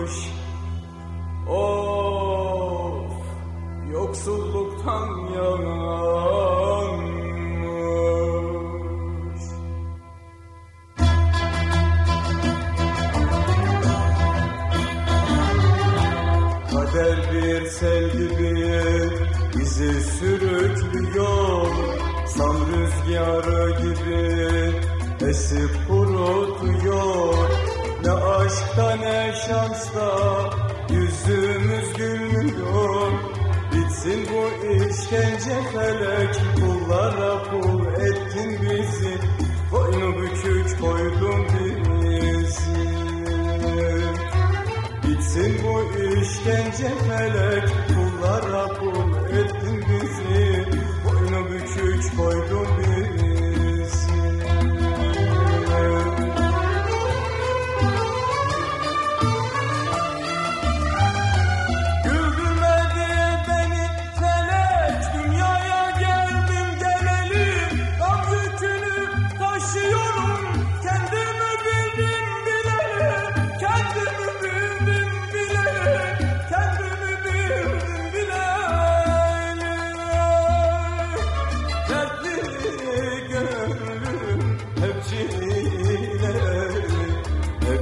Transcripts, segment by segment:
yanmış Of yoksulluktan yanmış. Kader bir sel gibi bizi sürüklüyor. Sam rüzgarı gibi esip kurutuyor Ne aşkta ne şansta yüzümüz gülmüyor. Bitsin bu işkence felek kullara kul ettin bizi. Boynu bükük koydun bizi. Bitsin bu işkence felek kullara kul ettin bizi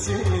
Hep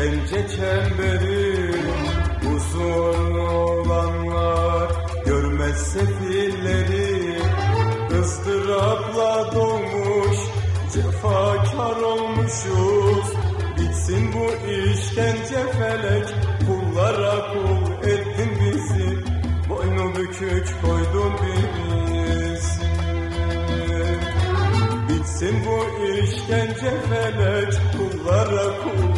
işkence çemberi Huzurlu olanlar görmez sefilleri ıstırapla doğmuş, cefakar olmuşuz. Bitsin bu işkence felek, kullara kul ettin bizi. Boynu bükük koydun bizi Bitsin bu işkence felek kullara kul